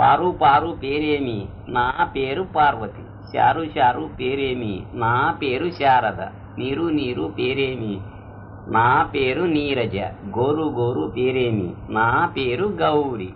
పారు పారు పేరేమి? నా పేరు పార్వతి. శారు శారు పేరేమి? నా పేరు శారద. నీరు నీరు పేరేమి? నా పేరు నీరజ. గోరు గోరు పేరేమి? నా పేరు గౌరి.